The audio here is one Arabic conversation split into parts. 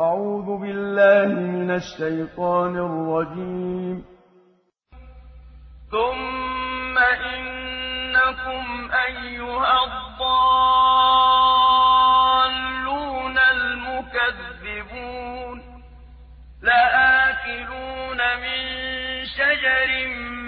أعوذ بالله من الشيطان الرجيم. ثم إنكم أيها الضالون المكذبون لآكلون من شجر من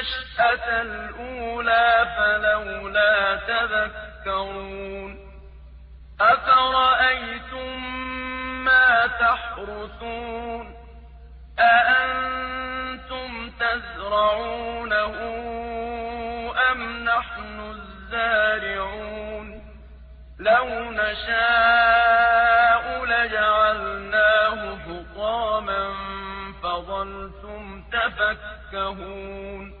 النشأة الأولى فلولا تذكرون أفرأيتم ما تحرثون أأنتم تزرعونه أم نحن الزارعون لو نشاء لجعلناه حطاما فظلتم تفكهون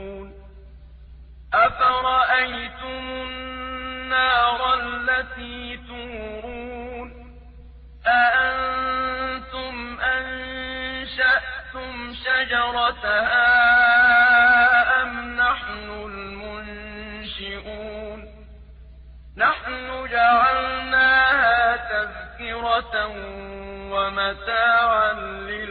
أفرأيتم النار التي تورون أأنتم أنشأتم شجرتها أم نحن المنشئون نحن جعلناها تذكرة ومتاعا للمقوين